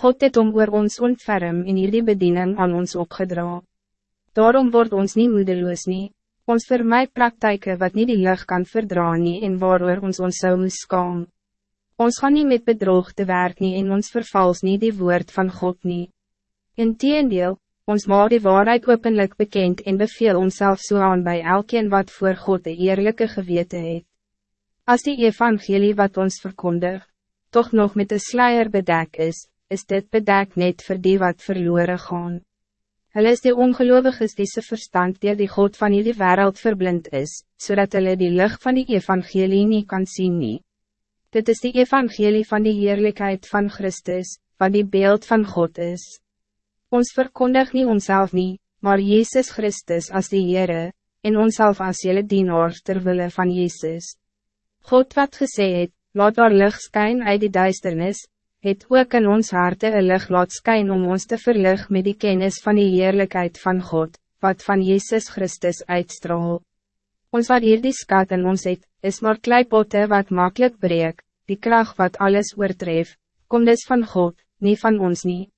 God het om oor ons ontferm en hierdie bediening aan ons opgedra. Daarom wordt ons niet moedeloos nie, ons vir my praktijke wat niet die lucht kan verdra nie en waarover ons ons zou moes skaam. Ons gaan niet met bedrog te werk nie en ons vervals niet die woord van God nie. In teendeel, ons maak die waarheid openlijk bekend en beveel onszelf zo so aan bij elkeen wat voor God de eerlijke gewete het. Als die evangelie wat ons verkondig, toch nog met de sluier bedek is, is dit bedek net voor die wat verloren gaan. Hulle is die ongeloviges die se verstand dier die God van die wereld verblind is, zodat hulle die lucht van die evangelie niet kan zien nie. Dit is die evangelie van die heerlijkheid van Christus, wat die beeld van God is. Ons verkondig niet onszelf niet, maar Jezus Christus als die Heere, en onszelf als jelle dienaar terwille van Jezus. God wat gesê het, laat daar licht skyn uit die duisternis, het ook in ons harte een licht laat skyn om ons te verlig met die kennis van die heerlijkheid van God, wat van Jezus Christus uitstraal. Ons wat hier die skat in ons het, is maar kleipotte wat makkelijk breek, die kracht wat alles oortref, kom dus van God, niet van ons niet.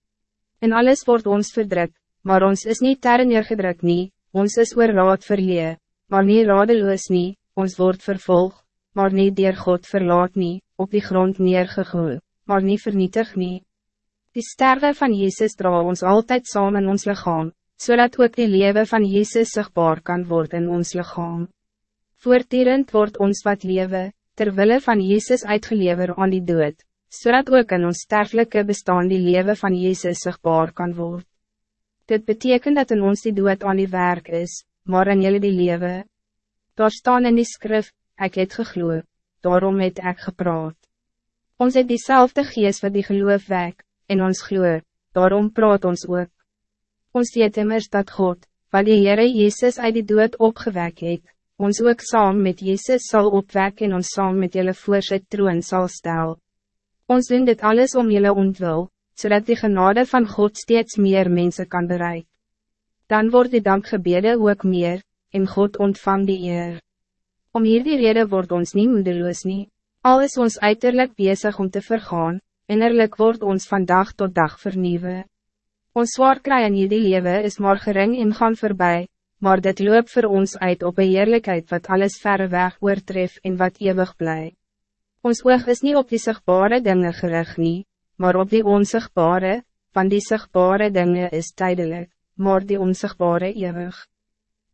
En alles wordt ons verdrukt, maar ons is niet ter neergedrukt nie, ons is oor raad verlee, maar niet radeloos nie, ons wordt vervolg, maar niet dier God verlaat nie, op die grond neergegooid maar niet vernietig nie. Die sterwe van Jezus dra ons altijd samen in ons lichaam, zodat ook die leven van Jezus zichtbaar kan worden in ons lichaam. Voortdurend wordt ons wat leven, terwille van Jezus uitgelever aan die dood, zodat ook in ons sterfelijke bestaan die leven van Jezus zichtbaar kan worden. Dit betekent dat in ons die dood aan die werk is, maar in jullie die leven. Daar staan in die skrif, ik het gegloeid, daarom het ik gepraat. Ons het diezelfde geest wat die geloof wek, en ons gloe, daarom praat ons ook. Ons weet immers dat God, wat die Heere Jezus uit die dood opgewek het, ons ook saam met Jezus zal opwek en ons saam met julle voor sy troon sal stel. Ons doen dit alles om julle ontwil, zodat die genade van God steeds meer mensen kan bereiken. Dan wordt die dankgebede ook meer, en God ontvang die eer. Om hier die reden wordt ons niet moedeloos niet. Al is ons uiterlijk bezig om te vergaan, innerlijk wordt ons van dag tot dag vernieuwen. Ons zwaar kry in die leven is maar gering en gaan voorbij, maar dit loopt voor ons uit op een eerlijkheid wat alles verre weg oortref en wat eeuwig blij. Ons oog is niet op die zichtbare dingen gericht nie, maar op die onzichtbare, van die zichtbare dingen is tijdelijk, maar die onzichtbare eeuwig.